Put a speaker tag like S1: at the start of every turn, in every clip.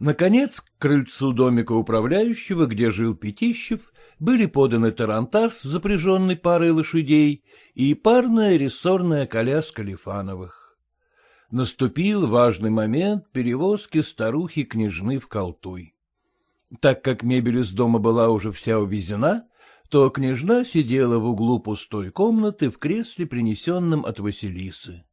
S1: Наконец, к крыльцу домика управляющего, где жил Пятищев, были поданы тарантас, запряженный парой лошадей, и парная рессорная коляска Лифановых. Наступил важный момент перевозки старухи-княжны в Колтуй. Так как мебель из дома была уже вся увезена, то княжна сидела в углу пустой комнаты в кресле, принесенном от Василисы.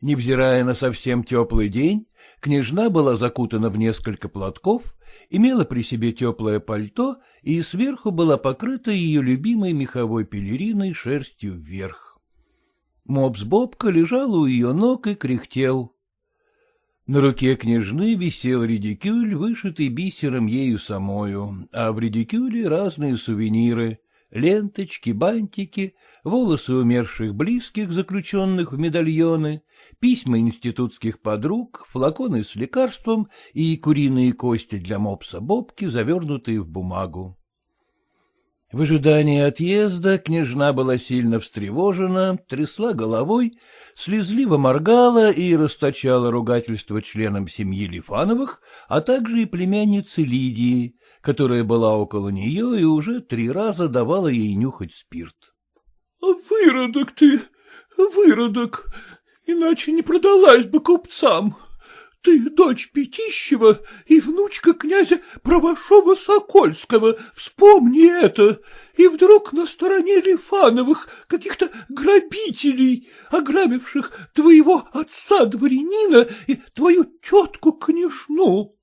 S1: Невзирая на совсем теплый день, княжна была закутана в несколько платков, имела при себе теплое пальто и сверху была покрыта ее любимой меховой пелериной шерстью вверх. Мопс Бобка лежал у ее ног и кряхтел. На руке княжны висел редикюль, вышитый бисером ею самою, а в редикюле разные сувениры — ленточки, бантики, волосы умерших близких, заключенных в медальоны, письма институтских подруг, флаконы с лекарством и куриные кости для мопса Бобки, завернутые в бумагу. В ожидании отъезда княжна была сильно встревожена, трясла головой, слезливо моргала и расточала ругательство членам семьи Лифановых, а также и племяннице Лидии, которая была около нее и уже три раза давала ей нюхать спирт.
S2: — Выродок ты, выродок, иначе не продалась бы купцам. Ты дочь Пятищева и внучка князя Правошова-Сокольского, вспомни это, и вдруг на стороне Лифановых каких-то грабителей, ограбивших твоего отца-дворянина и твою тетку-княжну.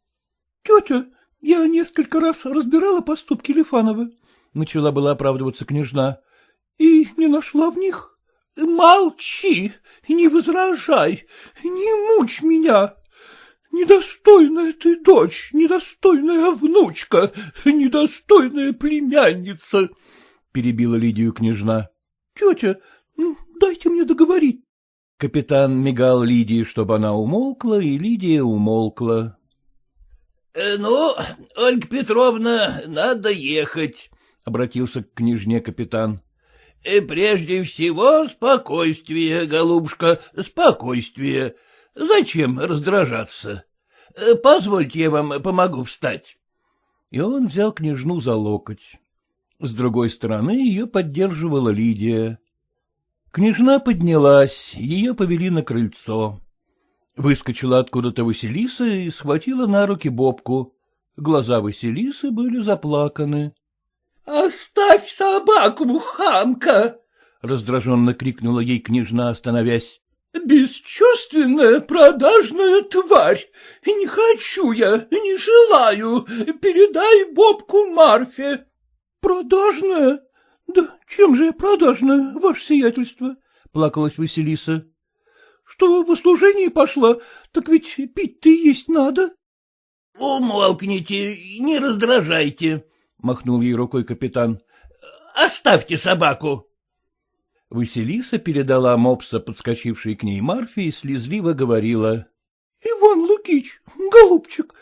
S2: Тетя, я несколько раз разбирала поступки Лифанова, — начала была оправдываться княжна, — и не нашла в них. Молчи, не возражай, не мучь меня. Недостойная ты дочь, недостойная внучка, недостойная племянница, — перебила Лидию княжна. — Тетя, дайте мне договорить.
S1: Капитан мигал Лидии, чтобы она умолкла, и Лидия умолкла.
S3: «Э, — Ну, Ольга Петровна, надо ехать, — обратился к княжне капитан. «Э, — Прежде всего спокойствие, голубушка, спокойствие. Зачем раздражаться? Э, позвольте, я вам помогу встать.
S1: И он взял княжну за локоть. С другой стороны ее поддерживала Лидия. Княжна поднялась, ее повели на крыльцо. Выскочила откуда-то Василиса и схватила на руки Бобку. Глаза Василисы были заплаканы.
S2: — Оставь собаку, хамка!
S1: — раздраженно крикнула ей княжна, остановясь.
S2: Бесчувственная продажная тварь! Не хочу я, не желаю. Передай Бобку Марфе. Продажная? Да чем же я продажная, ваше сиятельство? Плакалась Василиса. Что в служении пошла, так ведь пить-то есть надо.
S3: — Умолкните, не раздражайте, — махнул ей рукой капитан. — Оставьте собаку.
S1: Василиса передала мопса, подскочившей к ней Марфе, и слезливо говорила.
S2: — Иван Лукич, голубчик,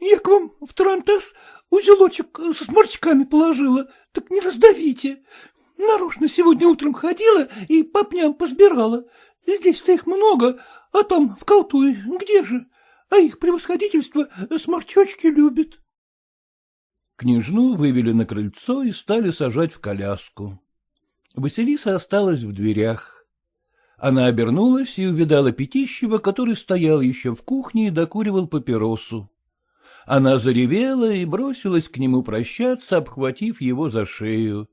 S2: я к вам в Тарантас узелочек со сморчками положила, так не раздавите. Нарочно сегодня утром ходила и по пням позбирала. Здесь-то их много, а там в Колтуе где же? А их превосходительство сморчочки любит.
S1: Княжну вывели на крыльцо и стали сажать в коляску. Василиса осталась в дверях. Она обернулась и увидала Пятищева, который стоял еще в кухне и докуривал папиросу. Она заревела и бросилась к нему прощаться, обхватив его за шею.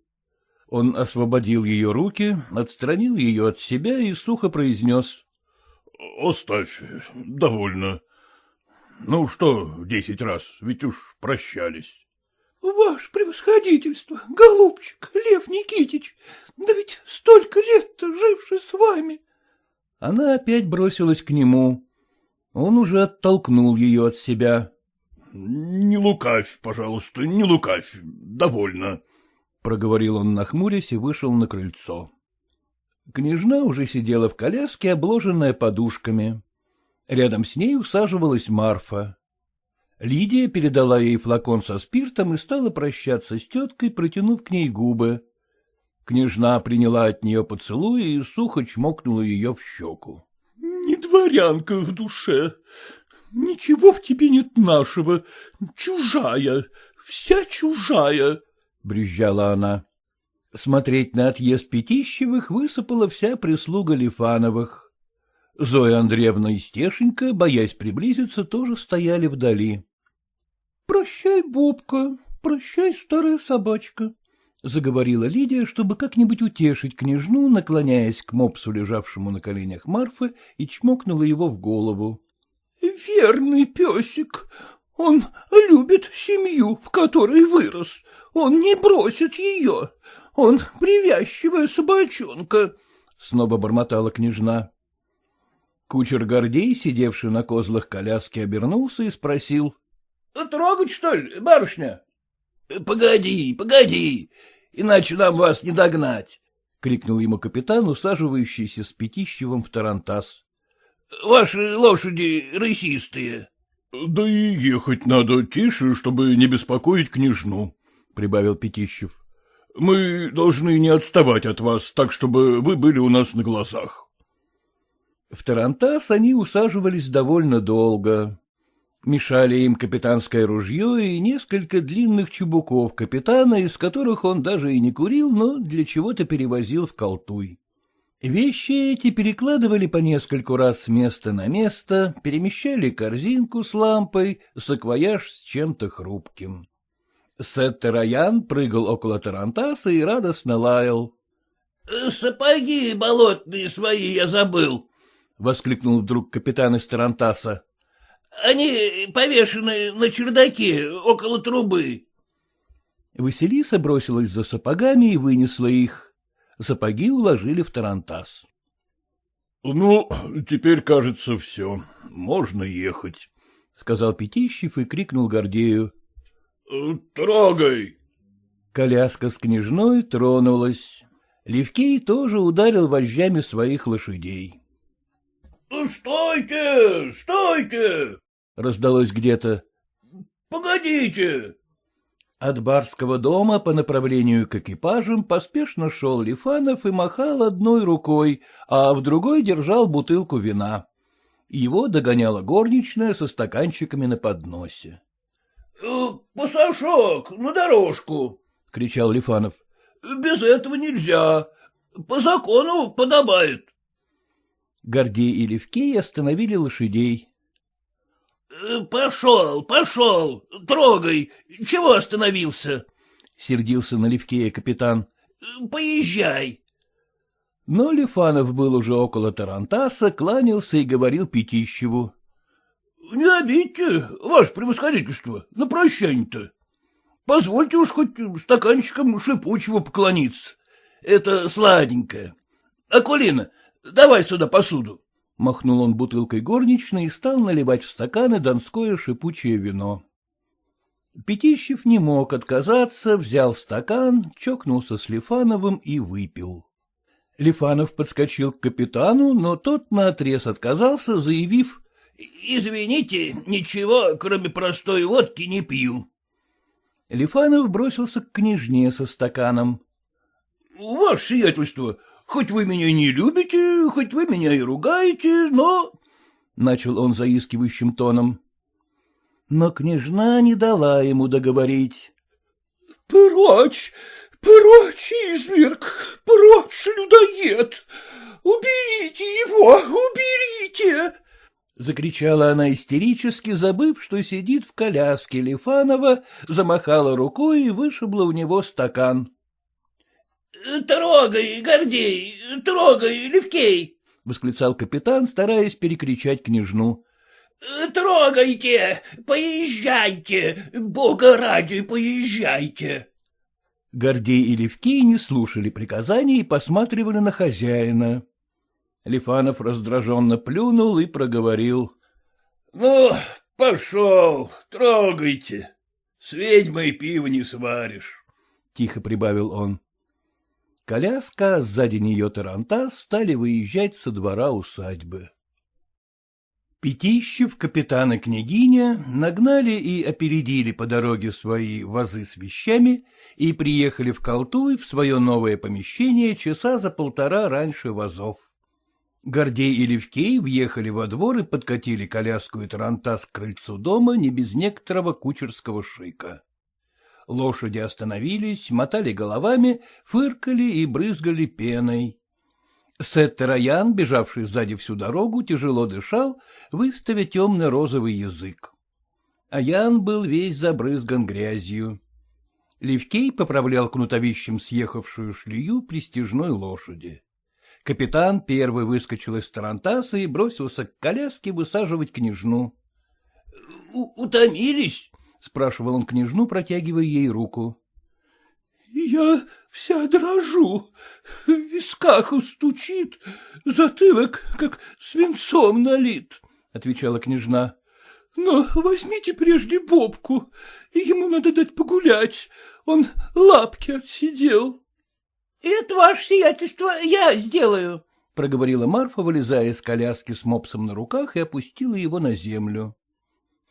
S1: Он освободил ее руки, отстранил ее от себя и сухо произнес.
S2: — Оставь, довольно. Ну что, десять раз, ведь уж прощались.
S4: — Ваше превосходительство, голубчик, Лев Никитич, да ведь столько лет-то живший с вами.
S1: Она опять бросилась к нему. Он уже оттолкнул ее от себя.
S2: — Не лукавь, пожалуйста, не лукавь, довольно, — проговорил он, нахмурясь, и вышел на крыльцо.
S1: Княжна уже сидела в коляске, обложенная подушками. Рядом с ней усаживалась Марфа. Лидия передала ей флакон со спиртом и стала прощаться с теткой, протянув к ней губы. Княжна приняла от нее поцелуй и сухо чмокнула ее в щеку.
S4: — Не дворянка в душе. Ничего в тебе нет нашего. Чужая, вся чужая.
S1: — брюзжала она. Смотреть на отъезд Пятищевых высыпала вся прислуга Лифановых. Зоя Андреевна и Стешенька, боясь приблизиться, тоже стояли вдали.
S4: — Прощай, Бубка, прощай, старая собачка, — заговорила Лидия, чтобы как-нибудь утешить княжну, наклоняясь к мопсу, лежавшему на коленях Марфы, и чмокнула его в голову. — Верный песик, он любит семью, в которой вырос. Он не бросит ее. Он привязчивая собачонка, — снова бормотала княжна.
S1: Кучер Гордей, сидевший на козлах коляски, обернулся и спросил.
S3: — Трогать, что ли, барышня? — Погоди, погоди, иначе нам вас не догнать, — крикнул ему капитан, усаживающийся с Пятищевым в тарантас. — Ваши лошади рысистые.
S2: — Да и ехать надо тише, чтобы не беспокоить княжну, — прибавил Пятищев. — Мы должны не отставать от вас, так, чтобы вы были у нас на глазах.
S1: В Тарантас они усаживались довольно долго. Мешали им капитанское ружье и несколько длинных чубуков капитана, из которых он даже и не курил, но для чего-то перевозил в колтуй. Вещи эти перекладывали по нескольку раз с места на место, перемещали корзинку с лампой, саквояж с чем-то хрупким. Сеттер Аян прыгал около Тарантаса и радостно лаял.
S3: — Сапоги болотные свои я забыл, —
S1: воскликнул вдруг капитан из Тарантаса.
S3: — Они повешены на чердаке около трубы.
S1: Василиса бросилась за сапогами и вынесла их. Сапоги уложили в тарантас.
S2: — Ну, теперь, кажется, все. Можно ехать, — сказал Пятищев и крикнул Гордею. — Трогай!
S1: Коляска с княжной тронулась. Левкей тоже ударил вожжами своих лошадей.
S3: — Стойте, стойте!
S1: — раздалось где-то.
S3: — Погодите!
S1: От барского дома по направлению к экипажам поспешно шел Лифанов и махал одной рукой, а в другой держал бутылку вина. Его догоняла горничная со стаканчиками на подносе.
S3: «Э, — Пасашок, на дорожку!
S1: — кричал Лифанов.
S3: — Без этого нельзя. По закону подобает.
S1: Гордей и Левкей остановили лошадей.
S3: Э, — Пошел, пошел, трогай, чего остановился?
S1: — сердился на Левкея капитан.
S3: Э, — Поезжай.
S1: Но Лифанов был уже около Тарантаса, кланялся и говорил Пятищеву.
S3: — Не обидьте, ваше превосходительство, на прощание-то. Позвольте уж хоть стаканчиком шипучего поклониться. Это сладенькое. Акулина, давай сюда посуду.
S1: Махнул он бутылкой горничной и стал наливать в стаканы донское шипучее вино. Пятищев не мог отказаться, взял стакан, чокнулся с Лифановым и выпил. Лифанов подскочил к капитану, но тот наотрез отказался, заявив...
S3: — Извините, ничего, кроме простой водки, не пью.
S1: Лифанов бросился к княжне со стаканом.
S3: — Ваше сиятельство, Хоть вы меня не любите, хоть вы меня и ругаете, но...
S1: — начал он заискивающим тоном. Но княжна не дала ему договорить.
S4: — Прочь, прочь, изверг, прочь, людоед! Уберите его, уберите!
S1: — закричала она истерически, забыв, что сидит в коляске Лифанова, замахала рукой и вышибла у него стакан.
S3: — Трогай, Гордей, трогай, Левкей!
S1: — восклицал капитан, стараясь перекричать княжну.
S3: — Трогайте, поезжайте, бога ради, поезжайте.
S1: Гордей и Левкий не слушали приказаний и посматривали на хозяина. Лифанов раздраженно плюнул и проговорил.
S3: — Ну, пошел, трогайте. С ведьмой пиво не сваришь, —
S1: тихо прибавил он. Коляска, сзади нее таранта стали выезжать со двора усадьбы. Пятищев, капитан и княгиня нагнали и опередили по дороге свои вазы с вещами и приехали в Колтуй в свое новое помещение часа за полтора раньше вазов. Гордей и Левкей въехали во двор и подкатили коляску и тарантас к крыльцу дома не без некоторого кучерского шика. Лошади остановились, мотали головами, фыркали и брызгали пеной. Сеттер бежавший сзади всю дорогу, тяжело дышал, выставя темный розовый язык. Аян был весь забрызган грязью. Левкей поправлял кнутовищем съехавшую шлею пристижной лошади. Капитан первый выскочил из тарантаса и бросился к коляске высаживать княжну.
S3: — Утомились?
S1: — спрашивал он княжну, протягивая ей руку.
S2: — Я вся дрожу, в висках стучит, затылок как свинцом налит, — отвечала княжна. — Но возьмите прежде Бобку, ему надо дать погулять, он лапки отсидел.
S3: — Это ваше сиятельство я сделаю, —
S1: проговорила Марфа, вылезая из коляски с мопсом на руках и опустила его на землю.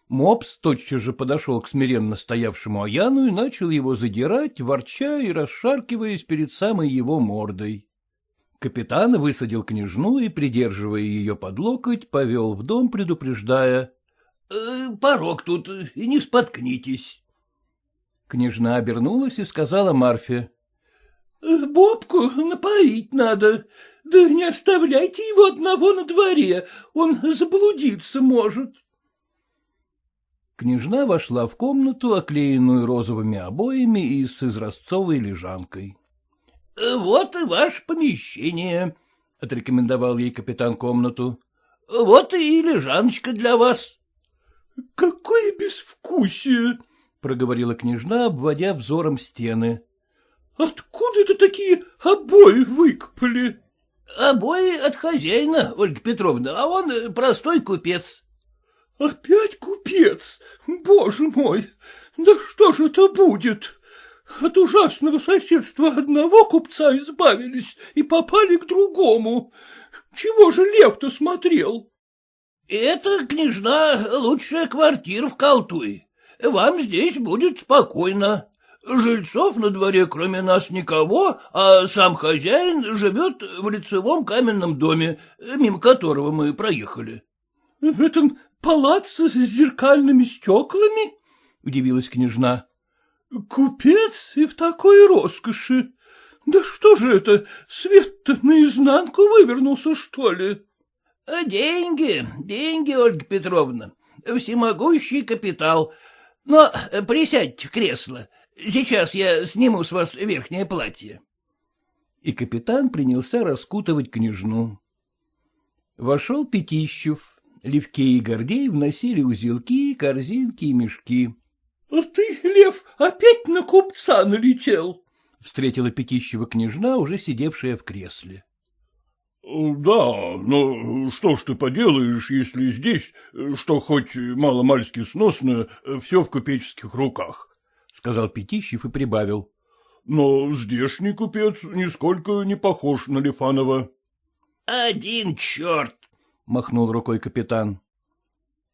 S1: Мопс тотчас же подошел к смиренно стоявшему Аяну и начал его задирать, ворча и расшаркиваясь перед самой его мордой. Капитан высадил княжну и, придерживая ее под локоть, повел в дом, предупреждая.
S3: «Э, — Порог тут, не споткнитесь.
S1: Княжна обернулась и сказала Марфе.
S2: — Бобку напоить надо, да не оставляйте его одного на дворе, он заблудиться может.
S1: — Княжна вошла в комнату, оклеенную розовыми обоями и с изразцовой лежанкой.
S3: — Вот и ваше помещение, — отрекомендовал ей капитан комнату. — Вот и лежаночка для вас.
S2: — Какое безвкусие!
S1: — проговорила княжна, обводя взором стены.
S2: — Откуда это такие обои выкопали?
S3: — Обои от хозяина, Ольга Петровна, а он простой купец.
S2: — Опять купец? Боже мой! Да что же это будет? От ужасного соседства одного купца избавились и попали к другому. Чего же лев-то смотрел?
S3: — Это, княжна, лучшая квартира в Калтуе. Вам здесь будет спокойно. Жильцов на дворе кроме нас никого, а сам хозяин живет в лицевом каменном доме, мимо которого мы проехали.
S2: — В этом Палац с зеркальными стеклами? — удивилась княжна. — Купец и в такой роскоши. Да что же это, свет-то наизнанку вывернулся, что ли?
S3: — Деньги, деньги, Ольга Петровна, всемогущий капитал. Но присядьте в кресло, сейчас я сниму с вас верхнее платье.
S1: И капитан принялся раскутывать княжну. Вошел Пятищев, Левкей и Гордей вносили узелки, корзинки и мешки.
S2: — А ты, Лев, опять на купца налетел?
S1: — встретила Пятищева княжна, уже сидевшая в кресле.
S2: — Да, но что ж ты поделаешь, если здесь, что хоть мало-мальски сносное, все в купеческих руках, — сказал Пятищев и прибавил. — Но здешний купец нисколько не похож на Лифанова.
S3: — Один черт!
S1: Махнул рукой капитан.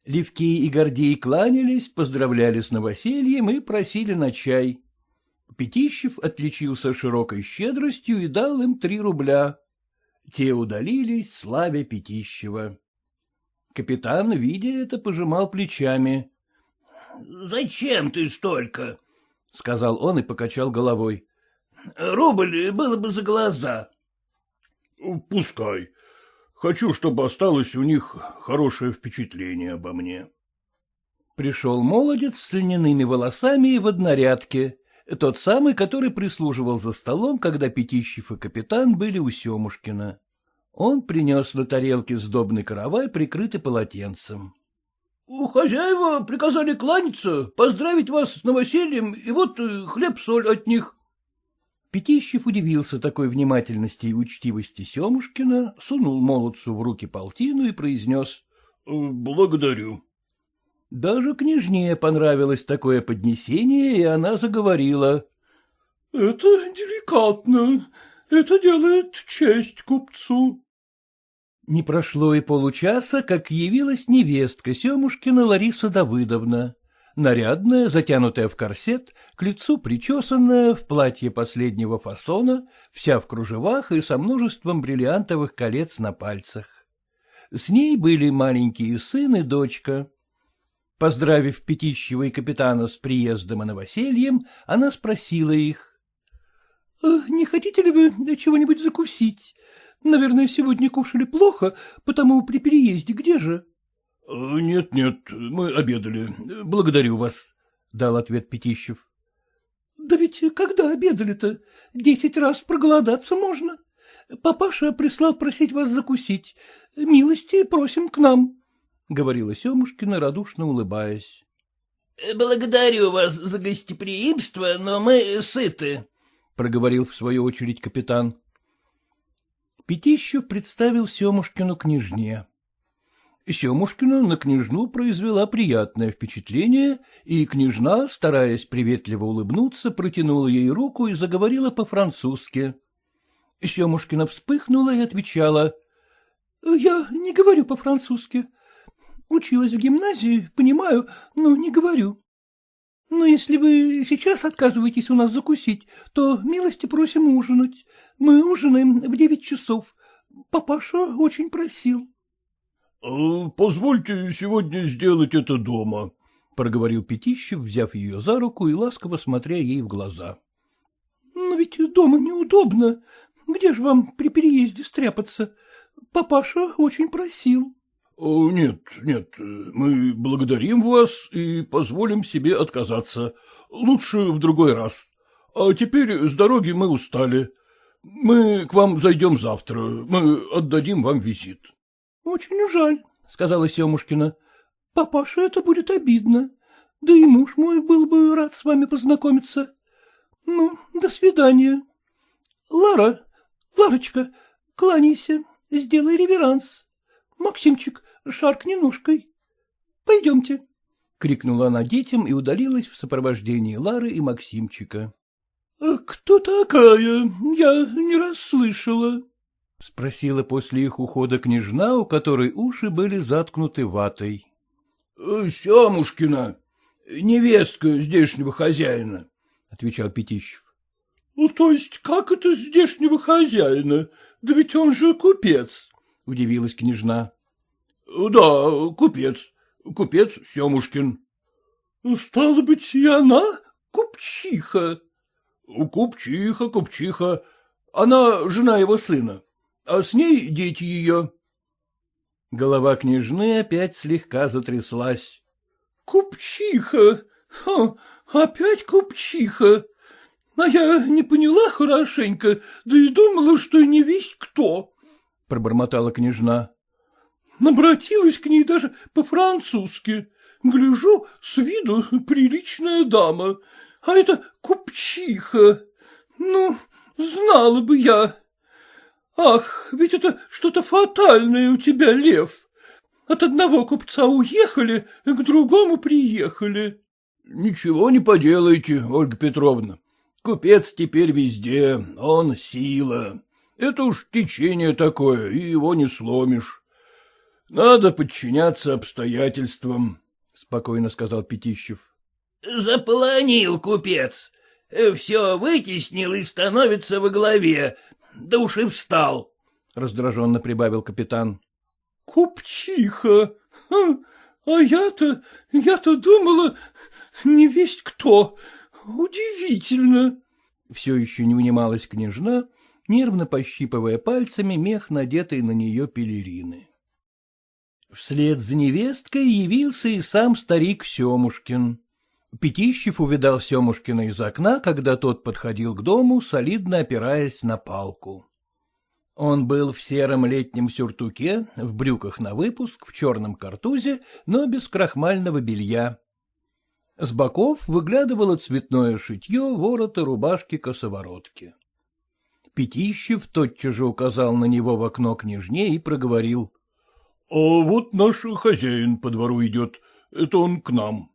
S1: Левки и Гордей кланялись, поздравляли с новосельем и просили на чай. Пятищев отличился широкой щедростью и дал им три рубля. Те удалились, славя Пятищева. Капитан, видя это, пожимал плечами.
S3: — Зачем ты столько?
S1: — сказал он и покачал головой.
S3: — Рубль было бы за глаза.
S2: — Пускай. Хочу, чтобы осталось у них хорошее впечатление обо мне.
S1: Пришел молодец с льняными волосами и в однорядке. тот самый, который прислуживал за столом, когда Пятищев и капитан были у Семушкина. Он принес на тарелке сдобный каравай, прикрытый полотенцем.
S3: — Хозяева приказали кланяться, поздравить вас с новосельем, и вот э, хлеб-соль от них.
S1: Пятищев удивился такой внимательности и учтивости Семушкина, сунул молодцу в руки полтину и произнес. — Благодарю. Даже княжне понравилось такое поднесение, и она заговорила.
S2: — Это деликатно, это делает честь купцу.
S1: Не прошло и получаса, как явилась невестка Семушкина Лариса Давыдовна. Нарядная, затянутая в корсет, к лицу причесанная, в платье последнего фасона, вся в кружевах и со множеством бриллиантовых колец на пальцах. С ней были маленькие сын и дочка. Поздравив Пятищева и капитана с приездом и новосельем, она спросила их.
S2: «Э, — Не хотите ли вы чего-нибудь закусить? Наверное, сегодня кушали плохо, потому при переезде где же?
S3: — Нет, нет, мы обедали. Благодарю вас, — дал ответ Пятищев.
S2: — Да ведь когда обедали-то? Десять раз проголодаться можно. Папаша прислал просить вас закусить. Милости просим к нам, — говорила Семушкина, радушно улыбаясь.
S3: — Благодарю вас за гостеприимство, но мы сыты, — проговорил в свою очередь капитан.
S1: Пятищев представил Семушкину княжне. Семушкина на княжну произвела приятное впечатление, и княжна, стараясь приветливо улыбнуться, протянула ей руку и заговорила по-французски. Семушкина вспыхнула и отвечала.
S2: — Я не говорю по-французски. Училась в гимназии, понимаю, но не говорю. Но если вы сейчас отказываетесь у нас закусить, то милости просим ужинать. Мы ужинаем в девять часов. Папаша очень просил.
S3: «А, — Позвольте сегодня сделать это дома, — проговорил Пятищев, взяв ее за руку и ласково смотря ей в глаза.
S2: — Но ведь дома неудобно. Где же вам при переезде стряпаться? Папаша очень просил.
S3: — Нет, нет, мы благодарим вас и позволим себе отказаться. Лучше в другой раз. А теперь с дороги мы устали. Мы к вам зайдем завтра, мы отдадим вам визит.
S2: — Очень жаль, — сказала Семушкина. — Папаша это будет обидно. Да и муж мой был бы рад с вами познакомиться. Ну, до свидания. Лара, Ларочка, кланяйся, сделай реверанс. Максимчик, шаркни ножкой. Пойдемте. — крикнула она детям и удалилась в сопровождении Лары и Максимчика. — Кто такая? Я не расслышала.
S1: — спросила после их ухода княжна, у которой уши были заткнуты ватой.
S3: — Семушкина, невестка здешнего хозяина, — отвечал Пятищев.
S2: Ну, — То есть как это здешнего хозяина? Да ведь он же купец, — удивилась княжна.
S3: — Да, купец, купец Семушкин.
S2: — Стало быть, и она купчиха?
S3: — Купчиха, купчиха. Она жена его сына а с ней дети ее.
S1: Голова княжны опять слегка затряслась.
S2: — Купчиха! Ха, опять купчиха! А я не поняла хорошенько, да и думала, что не весь кто, — пробормотала княжна. Обратилась к ней даже по-французски. Гляжу, с виду приличная дама, а это купчиха. Ну, знала бы я. Ах, ведь это что-то фатальное у тебя, Лев. От одного купца уехали, к другому приехали.
S3: — Ничего не поделаете, Ольга Петровна. Купец теперь везде, он сила. Это уж течение такое, и его не сломишь. Надо подчиняться обстоятельствам, — спокойно сказал Пятищев. — Заполонил купец. Все вытеснил и становится во главе, да уж и встал, — раздраженно прибавил капитан.
S2: — Купчиха! А я-то, я-то думала, не весть кто. Удивительно.
S1: Все еще не унималась княжна, нервно пощипывая пальцами мех, надетый на нее пелерины. Вслед за невесткой явился и сам старик Семушкин. Пятищев увидал Семушкина из окна, когда тот подходил к дому, солидно опираясь на палку. Он был в сером летнем сюртуке, в брюках на выпуск, в черном картузе, но без крахмального белья. С боков выглядывало цветное шитье ворота рубашки-косоворотки. Пятищев тотчас же указал на него в окно княжне и проговорил.
S2: — А вот наш хозяин по двору идет, это он к нам. —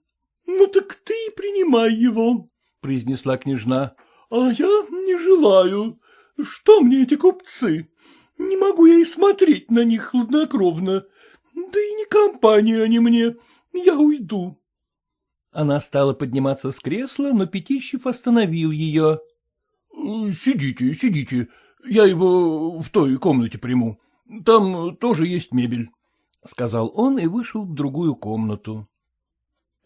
S2: Ну так ты и принимай его, — произнесла княжна. — А я не желаю. Что мне эти купцы? Не могу я и смотреть на них хладнокровно. Да и не компания они мне. Я уйду.
S1: Она стала подниматься с кресла, но Пятищев остановил ее.
S2: — Сидите, сидите. Я его в той комнате приму. Там тоже есть мебель, —
S1: сказал он и вышел в другую комнату.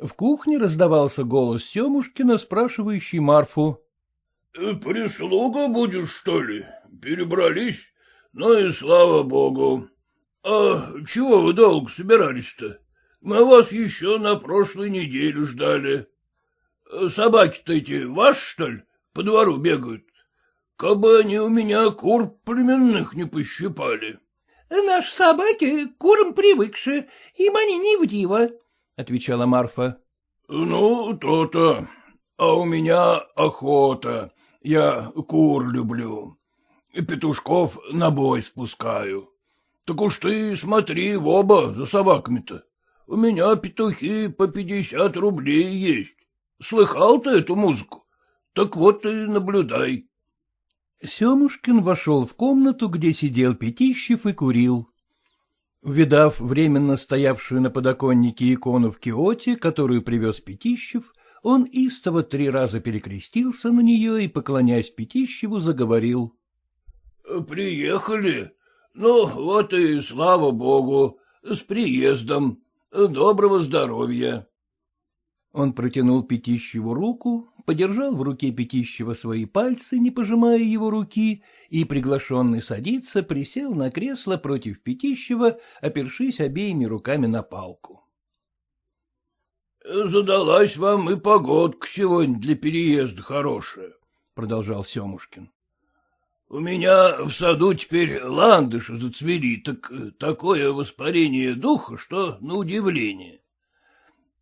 S1: В кухне раздавался голос Семушкина, спрашивающий Марфу.
S3: — Прислуга будешь, что ли? Перебрались? Ну и слава богу. А чего вы долго собирались-то? Мы вас еще на прошлой неделе ждали. Собаки-то эти ваши, что ли, по двору бегают? Кабы они у меня кур племенных не пощипали.
S5: — Наши собаки курам привыкшие, им они не в диво, — отвечала Марфа.
S3: — Ну, то-то. А у меня охота. Я кур люблю. Петушков на бой спускаю. Так уж ты смотри в оба за собаками-то. У меня петухи по пятьдесят рублей есть. Слыхал ты эту музыку? Так вот и наблюдай.
S1: Семушкин вошел в комнату, где сидел Пятищев и курил. Увидав временно стоявшую на подоконнике икону в Киоте, которую привез Пятищев, он истово три раза перекрестился на нее и, поклоняясь Пятищеву, заговорил.
S3: — Приехали. Ну, вот и слава богу, с приездом. Доброго здоровья.
S1: Он протянул Пятищеву руку, подержал в руке Пятищева свои пальцы, не пожимая его руки, и, приглашенный садиться, присел на кресло против Пятищева, опершись обеими руками на палку.
S3: — Задалась вам и погодка сегодня для переезда хорошая, — продолжал Семушкин. — У меня в саду теперь ландыши зацвели, так такое воспарение духа, что на удивление.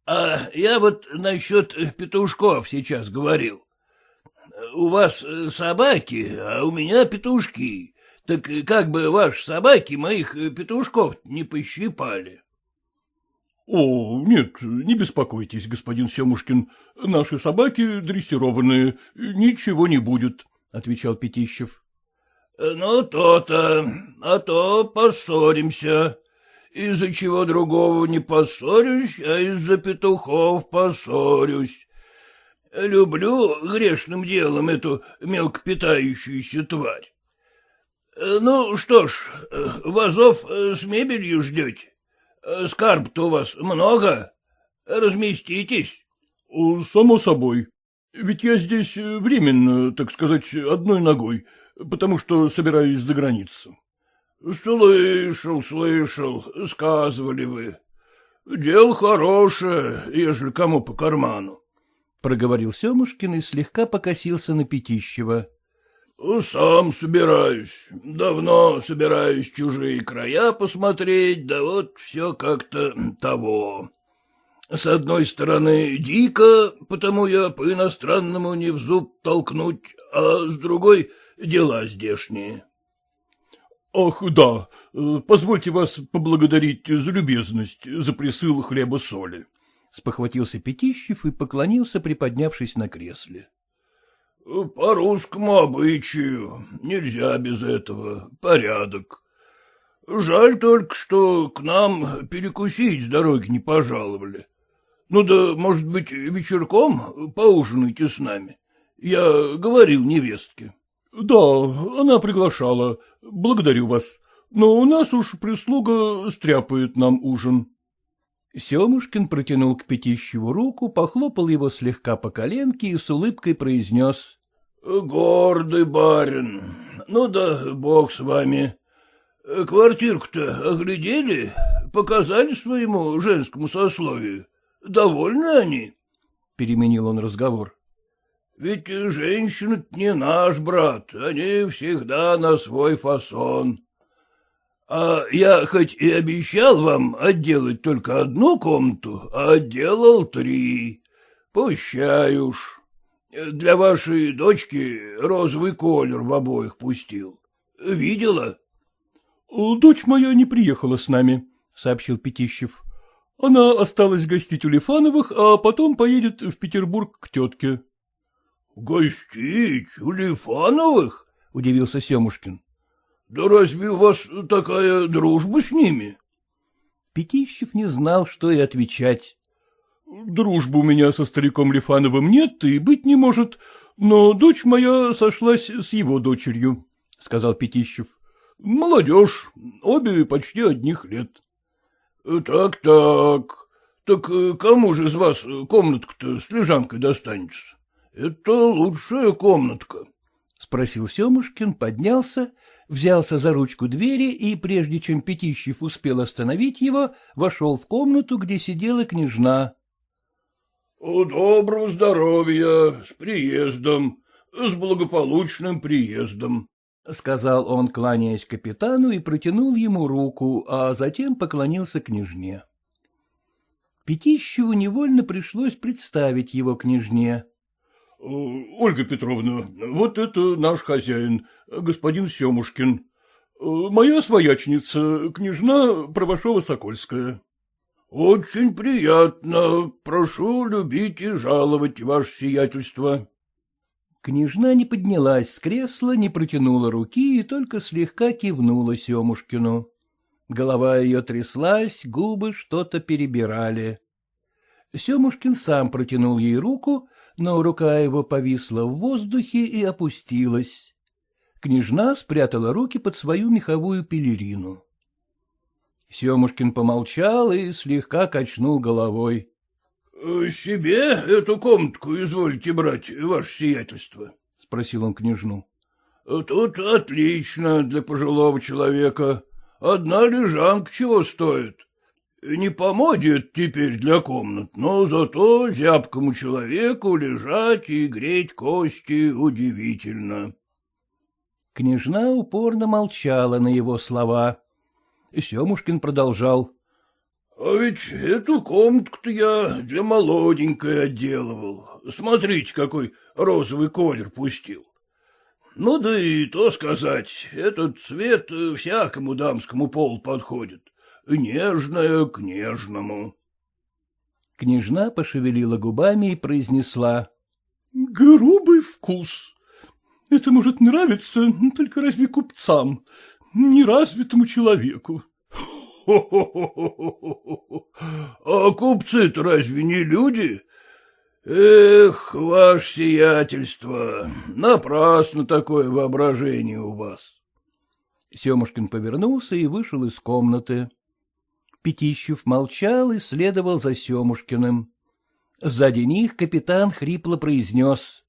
S3: А я вот насчет петушков сейчас говорил. У вас собаки, а у меня петушки. Так как бы ваши собаки моих петушков не пощипали?
S2: — О, нет, не беспокойтесь, господин Семушкин, наши собаки дрессированные, ничего не будет, — отвечал Пятищев.
S3: — Ну, то-то, а то поссоримся. Из-за чего другого не поссорюсь, а из-за петухов поссорюсь. Люблю грешным делом эту мелкопитающуюся тварь. Ну что ж, вазов с мебелью ждете? — Скарб-то у вас много? Разместитесь.
S2: — Само собой. Ведь я здесь временно, так сказать, одной ногой, потому что собираюсь за границу.
S3: — Слышал, слышал, сказывали вы. Дело хорошее, ежели кому по карману.
S1: — проговорил Семушкин и слегка покосился на Пятищева.
S3: — Сам собираюсь. Давно собираюсь чужие края посмотреть, да вот все как-то того. С одной стороны, дико, потому я по-иностранному не в зуб толкнуть, а с другой — дела здешние.
S2: — Ах, да, позвольте вас поблагодарить за любезность, за присыл хлеба-соли.
S1: Спохватился Пятищев и поклонился, приподнявшись на кресле.
S3: — По русскому обычаю. Нельзя без этого. Порядок. Жаль только, что к нам перекусить с дороги не пожаловали. Ну да, может быть, вечерком поужинайте с нами. Я говорил невестке.
S2: — Да, она приглашала. Благодарю вас. Но у нас уж прислуга стряпает нам ужин.
S1: Семушкин протянул к Пятищеву руку, похлопал его слегка по коленке и с улыбкой произнес.
S3: — Гордый барин. Ну да бог с вами. Квартирку-то оглядели, показали своему женскому сословию. Довольны они?
S1: переменил он разговор.
S3: — Ведь женщина не наш брат, они всегда на свой фасон. А я хоть и обещал вам отделать только одну комнату, а отделал три. Пущай уж. Для вашей дочки розовый колер в обоих пустил. Видела?
S1: — Дочь моя не приехала с нами, — сообщил Пятищев. — Она осталась гостить у Лифановых, а потом поедет в Петербург к тетке.
S3: — Гостить у Лифановых? — удивился Семушкин. Да разве у вас такая дружба с ними?
S1: Пятищев не знал, что и отвечать. — Дружбы у меня со стариком Лифановым нет и быть не может, но дочь моя сошлась с его дочерью, — сказал Пятищев. — Молодежь, обе почти одних лет.
S3: Так, — Так-так, так кому же из вас комнатка-то с лежанкой достанется? Это лучшая комнатка, —
S1: спросил Семушкин, поднялся взялся за ручку двери и, прежде чем Пятищев успел остановить его, вошел в комнату, где сидела княжна.
S3: — Доброго здоровья, с приездом, с благополучным приездом, —
S1: сказал он, кланяясь капитану, и протянул ему руку, а затем поклонился княжне. Пятищеву невольно пришлось представить его княжне.
S2: — Ольга Петровна, вот это наш хозяин, господин Семушкин. Моя своячница, княжна Правашова-Сокольская.
S3: — Очень приятно. Прошу любить и жаловать, ваше сиятельство.
S1: Княжна не поднялась с кресла, не протянула руки и только слегка кивнула Семушкину. Голова ее тряслась, губы что-то перебирали. Семушкин сам протянул ей руку, но рука его повисла в воздухе и опустилась. Княжна спрятала руки под свою меховую пелерину. Семушкин помолчал и слегка качнул головой.
S3: «Э, — Себе эту комнатку извольте брать, ваше сиятельство? — спросил он княжну. — Тут отлично для пожилого человека. Одна лежанка чего стоит. Не по моде теперь для комнат, но зато зябкому человеку лежать и греть кости удивительно.
S1: Княжна упорно молчала на его слова. Семушкин продолжал.
S3: — А ведь эту комнатку-то я для молоденькой отделывал. Смотрите, какой розовый колер пустил. Ну да и то сказать, этот цвет всякому дамскому полу подходит нежное к нежному.
S1: Княжна пошевелила губами и произнесла.
S2: — Грубый вкус. Это может нравиться только разве купцам, неразвитому человеку.
S3: — А купцы-то разве не люди? Эх, ваше сиятельство, напрасно такое воображение у вас.
S1: Семушкин повернулся и вышел из комнаты. Пятищев молчал и следовал за Семушкиным. Сзади них капитан хрипло произнес.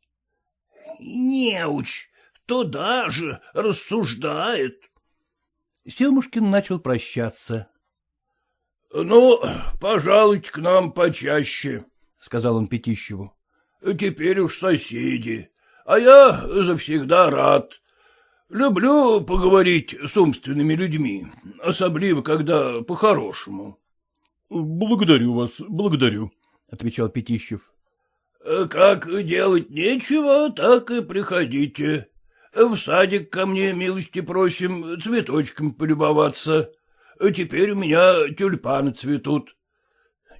S5: — Неуч, туда же рассуждает.
S1: Семушкин начал прощаться.
S3: — Ну, пожалуйте к нам почаще, — сказал он Пятищеву. — Теперь уж соседи, а я завсегда рад. Люблю поговорить с умственными людьми, особливо, когда по-хорошему.
S2: — Благодарю вас, благодарю, — отвечал Пятищев.
S3: — Как делать нечего, так и приходите. В садик ко мне милости просим цветочком полюбоваться. Теперь у меня тюльпаны цветут.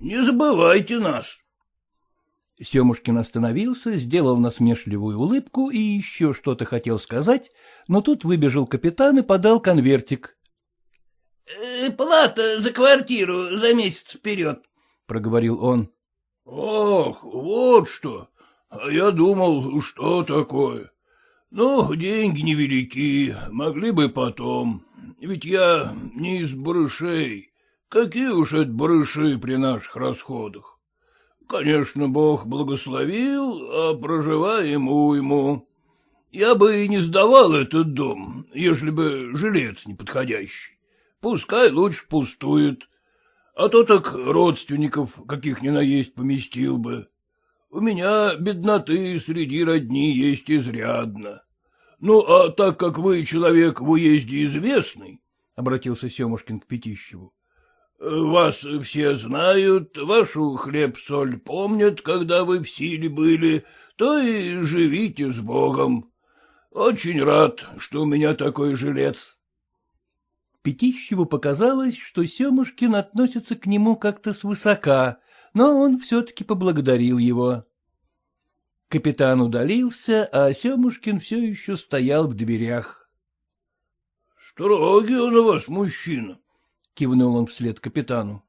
S3: Не забывайте нас.
S1: Семушкин остановился, сделал насмешливую улыбку и еще что-то хотел сказать, но тут выбежал капитан и подал конвертик.
S5: «Э, — Плата за квартиру за месяц вперед, — проговорил он.
S3: — Ох, вот что! А я думал, что такое. Ну, деньги невелики, могли бы потом. Ведь я не из барышей. Какие уж это барыши при наших расходах? Конечно, Бог благословил, а проживаем ему. Я бы и не сдавал этот дом, ежели бы жилец неподходящий. Пускай лучше пустует, а то так родственников каких ни наесть поместил бы. У меня бедноты среди родни есть изрядно. Ну, а так как вы человек в уезде известный, — обратился Семушкин к Пятищеву, — вас все знают, вашу хлеб-соль помнят, когда вы в силе были, то и живите с Богом. Очень рад, что у меня такой жилец.
S4: Пятищеву показалось, что Семушкин относится к нему как-то свысока, но он все-таки поблагодарил его. Капитан удалился, а Семушкин все еще стоял в дверях.
S3: — Строгий он у вас мужчина, — кивнул он вслед капитану.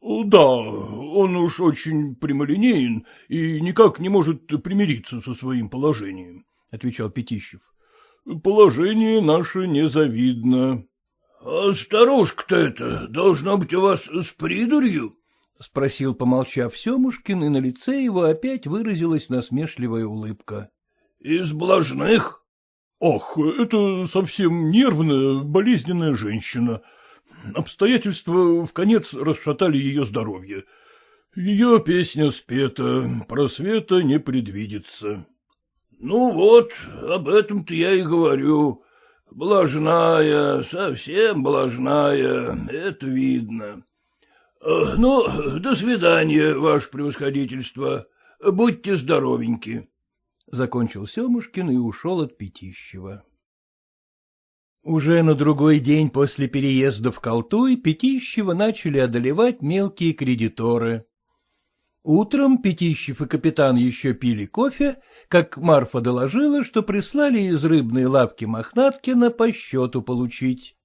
S3: — Да, он уж очень прямолинеен и никак не может примириться со своим положением, — отвечал Пятищев. — Положение наше незавидно. — А старушка-то это должна быть у вас с придурью? — спросил, помолчав Семушкин, и на лице его опять выразилась насмешливая улыбка. — Из блажных? — Ах, это совсем нервная, болезненная женщина. Обстоятельства в конец расшатали ее здоровье. Ее песня спета, просвета не предвидится. — Ну вот, об этом-то я и говорю. Блажная, совсем блажная, это видно. Э, — Ну, до свидания, ваше превосходительство. Будьте здоровеньки. Закончил Семушкин и ушел от Пятищева.
S4: Уже на другой день после переезда в Колтуй Пятищева начали одолевать мелкие кредиторы. Утром Пятищев и капитан еще пили кофе, как Марфа доложила, что прислали из рыбной лавки Мохнаткина по счету получить.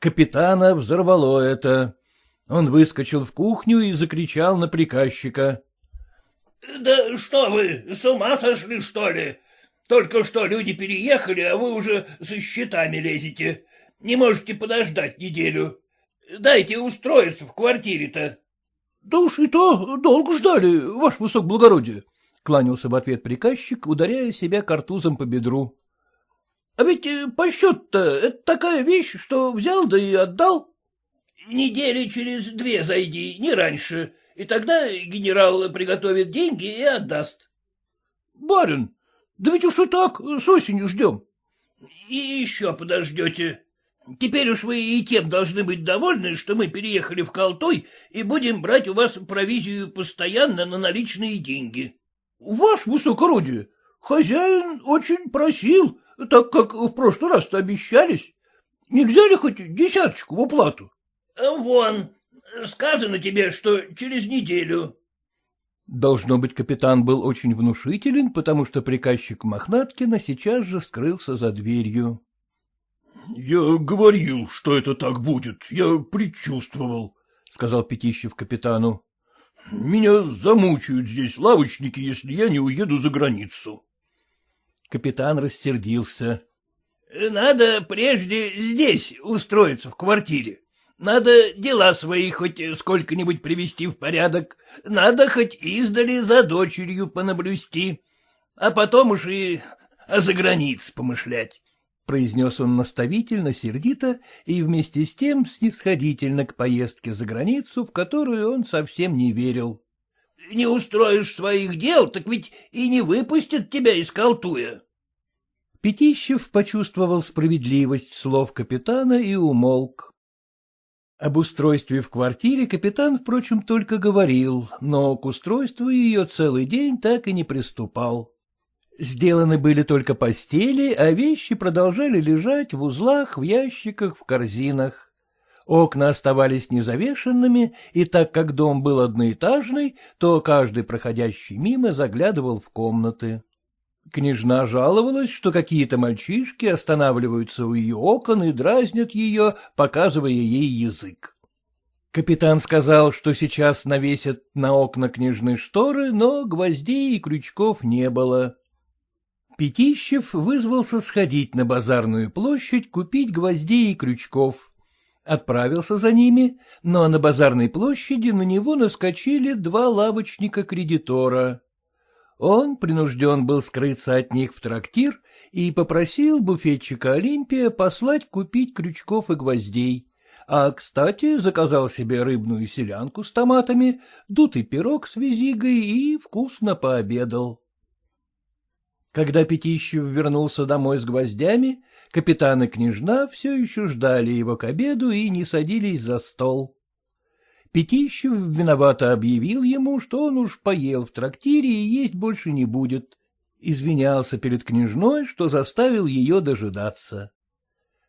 S4: Капитана взорвало это. Он выскочил в кухню и закричал на приказчика.
S3: — Да что вы, с ума сошли, что ли? Только что люди переехали, а вы уже со счетами лезете. Не можете подождать неделю. Дайте устроиться в квартире-то.
S2: — Да уж и то долго ждали, ваш высокоблагородие, — кланялся в ответ приказчик, ударяя себя картузом по бедру. — А ведь по счету-то это такая вещь, что взял да и отдал.
S3: Недели через две зайди, не раньше, и тогда генерал приготовит деньги и отдаст.
S2: — Барин, да ведь уж и так с осенью ждем.
S3: — И еще подождете. Теперь уж вы и тем должны быть довольны, что мы переехали в Колтой и будем брать у вас провизию постоянно на наличные деньги.
S2: — Ваш высокородие, хозяин очень просил, так как в прошлый раз-то обещались. Нельзя ли хоть десяточку в уплату?
S3: — Вон, сказано тебе, что через неделю.
S4: Должно быть, капитан был очень внушителен, потому что приказчик Мохнаткина сейчас же скрылся за дверью.
S2: — Я говорил, что это так будет, я предчувствовал, — сказал Пятищев капитану. — Меня замучают здесь лавочники, если я не уеду за границу.
S4: Капитан рассердился.
S3: — Надо прежде здесь устроиться в квартире. Надо дела свои хоть сколько-нибудь привести в порядок, надо хоть издали за дочерью понаблюсти, а потом уж и о загранице помышлять.
S4: — произнес он наставительно, сердито и вместе с тем снисходительно к поездке за границу, в которую он совсем не верил.
S3: — Не устроишь своих дел, так ведь и не выпустят тебя из колтуя.
S4: Пятищев почувствовал справедливость слов капитана и умолк. Об устройстве в квартире капитан, впрочем, только говорил, но к устройству ее целый день так и не приступал. Сделаны были только постели, а вещи продолжали лежать в узлах, в ящиках, в корзинах. Окна оставались незавешенными, и так как дом был одноэтажный, то каждый проходящий мимо заглядывал в комнаты. Княжна жаловалась, что какие-то мальчишки останавливаются у ее окон и дразнят ее, показывая ей язык. Капитан сказал, что сейчас навесят на окна княжны шторы, но гвоздей и крючков не было. Пятищев вызвался сходить на базарную площадь купить гвоздей и крючков. Отправился за ними, но на базарной площади на него наскочили два лавочника-кредитора. Он принужден был скрыться от них в трактир и попросил буфетчика Олимпия послать купить крючков и гвоздей,
S1: а, кстати, заказал себе рыбную селянку с томатами, дутый пирог с визигой и вкусно пообедал. Когда Пятищев вернулся домой с гвоздями, капитан и княжна все еще ждали его к обеду и не садились за стол. Пятищев виновато объявил ему, что он уж поел в трактире и есть больше не будет. Извинялся перед княжной, что заставил ее дожидаться.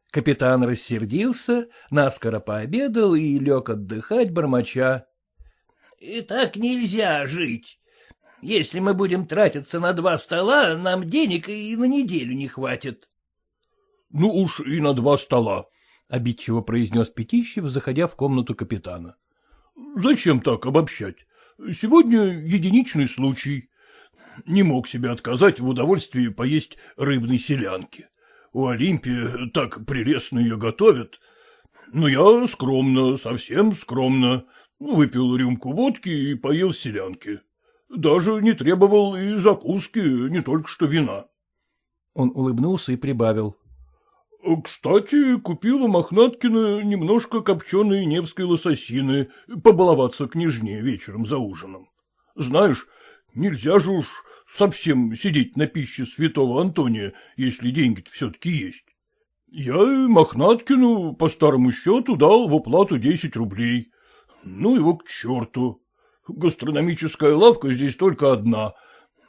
S1: Капитан рассердился, наскоро пообедал и лег отдыхать, бормоча.
S3: — И так нельзя жить. Если мы будем тратиться на два стола, нам денег и на неделю не хватит.
S2: — Ну уж и на два стола, —
S1: обидчиво произнес Пятищев, заходя в комнату капитана.
S2: — Зачем так обобщать? Сегодня единичный случай. Не мог себе отказать в удовольствии поесть рыбной селянки. У Олимпии так прелестно ее готовят. Но я скромно, совсем скромно, выпил рюмку водки и поел селянки. Даже не требовал и закуски, не только что вина.
S1: Он улыбнулся и прибавил.
S2: — Кстати, купила Мохнаткина немножко копченой невской лососины, побаловаться княжне вечером за ужином. Знаешь, нельзя же уж совсем сидеть на пище святого Антония, если деньги-то все-таки есть. Я Мохнаткину по старому счету дал в уплату десять рублей. Ну его к черту. Гастрономическая лавка здесь только одна,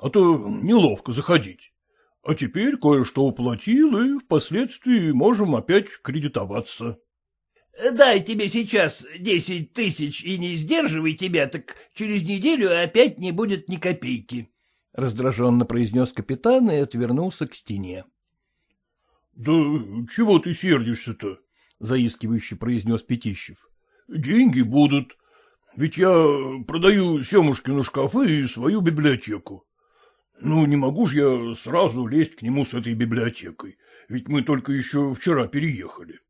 S2: а то неловко заходить. А теперь кое-что уплатил, и впоследствии можем опять кредитоваться.
S3: — Дай тебе сейчас десять тысяч и не сдерживай тебя, так через неделю опять не будет ни копейки, —
S1: раздраженно произнес капитан и отвернулся к стене.
S2: — Да чего ты сердишься-то?
S1: — заискивающе произнес Пятищев.
S2: — Деньги будут. Ведь я продаю Семушкину шкафы и свою библиотеку. Ну, не могу же я сразу лезть к нему с этой библиотекой, ведь мы только еще вчера переехали.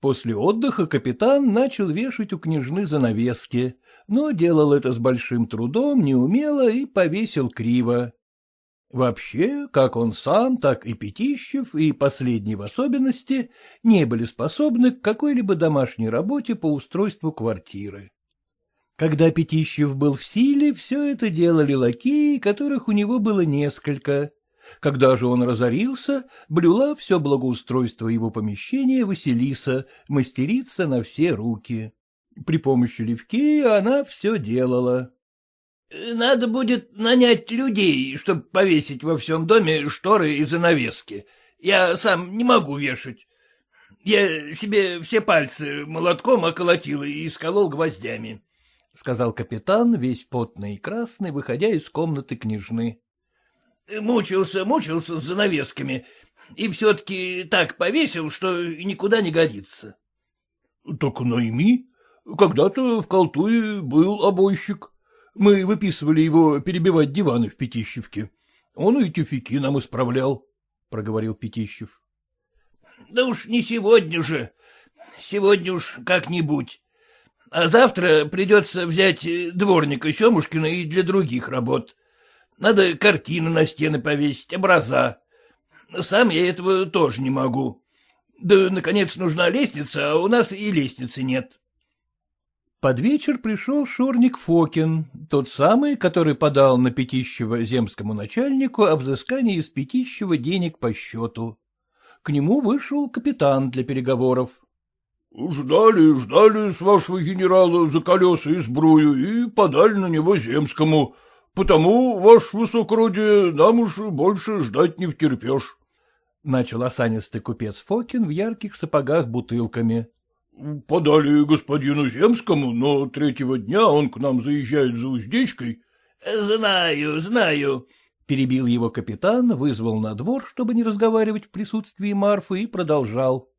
S1: После отдыха капитан начал вешать у княжны занавески, но делал это с большим трудом, неумело и повесил криво. Вообще, как он сам, так и Пятищев, и последний в особенности, не были способны к какой-либо домашней работе по устройству квартиры. Когда Пятищев был в силе, все это делали лакеи, которых у него было несколько. Когда же он разорился, блюла все благоустройство его помещения Василиса, мастерица на все руки. При помощи Левки она все делала.
S3: — Надо будет нанять людей, чтобы повесить во всем доме шторы и занавески. Я сам не могу вешать. Я себе все пальцы молотком околотил и сколол гвоздями.
S1: — сказал капитан, весь потный и красный, выходя из комнаты княжны.
S3: — Мучился, мучился с занавесками, и все-таки так повесил, что никуда не годится.
S2: — Так найми. Когда-то в Колтуе был обойщик. Мы выписывали его перебивать диваны в Пятищевке. Он и тюфяки нам исправлял, — проговорил Пятищев.
S3: — Да уж не сегодня же. Сегодня уж как-нибудь. А завтра придется взять э, дворника Семушкина и для других работ. Надо картины на стены повесить, образа. Сам я этого тоже не могу. Да, наконец, нужна лестница, а у нас и лестницы нет.
S1: Под вечер пришел Шурник Фокин, тот самый, который подал на Пятищева земскому начальнику об взыскании из Пятищева денег по счету. К нему вышел капитан для переговоров.
S2: Ждали, ждали с вашего генерала за колеса и сбрую и подали на него земскому. Потому, ваше высокородие, нам уж больше ждать не втерпешь.
S1: Начал осанистый купец Фокин в ярких сапогах бутылками.
S2: — Подали господину Земскому, но третьего дня он к нам заезжает за уздечкой.
S3: — Знаю, знаю, —
S1: перебил его капитан, вызвал на двор, чтобы не разговаривать в присутствии Марфы, и продолжал.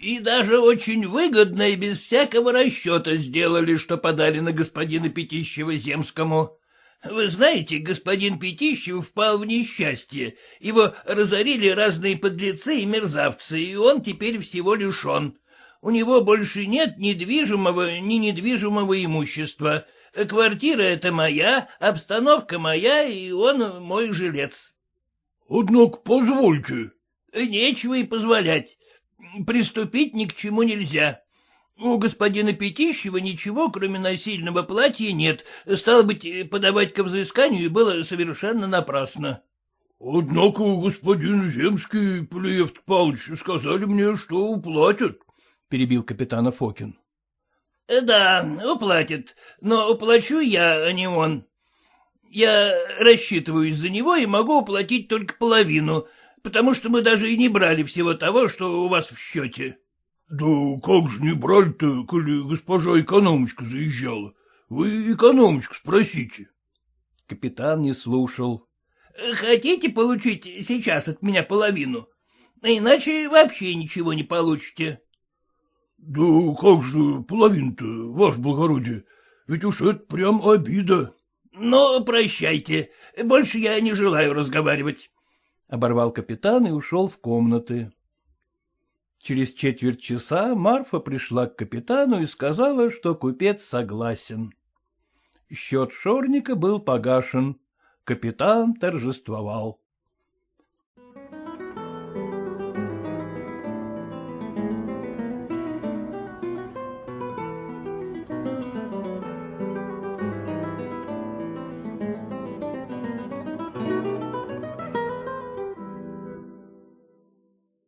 S3: И даже очень выгодно и без всякого расчета сделали, что подали на господина Пятищева Земскому. Вы знаете, господин Пятищев впал в несчастье, его разорили разные подлецы и мерзавцы, и он теперь всего лишен. У него больше нет недвижимого, ни недвижимого имущества. Квартира эта моя, обстановка моя, и он мой жилец.
S2: — Однако позвольте.
S3: — Нечего и позволять. Приступить ни к чему нельзя. У господина Пятищева ничего, кроме насильного платья, нет. Стало быть, подавать к взысканию было совершенно напрасно.
S2: — Однако господин Земский, Плеевт Павлович, сказали мне, что уплатят, — перебил капитана Фокин.
S3: — Да, уплатят, но уплачу я, а не он. Я рассчитываюсь за него и могу уплатить только половину, потому что мы даже и не брали всего того, что у вас в счете.
S2: — Да как же не брать-то, коли госпожа экономочка заезжала? Вы экономочку спросите.
S1: Капитан не слушал.
S3: — Хотите получить сейчас от меня половину? Иначе вообще ничего не получите.
S2: — Да как же половина-то, ваше благородие, ведь уж это прям обида.
S3: — Ну, прощайте, больше я не желаю разговаривать.
S1: Оборвал капитан и ушел в комнаты. Через четверть часа Марфа пришла к капитану и сказала, что купец согласен. Счет Шорника был погашен. Капитан торжествовал.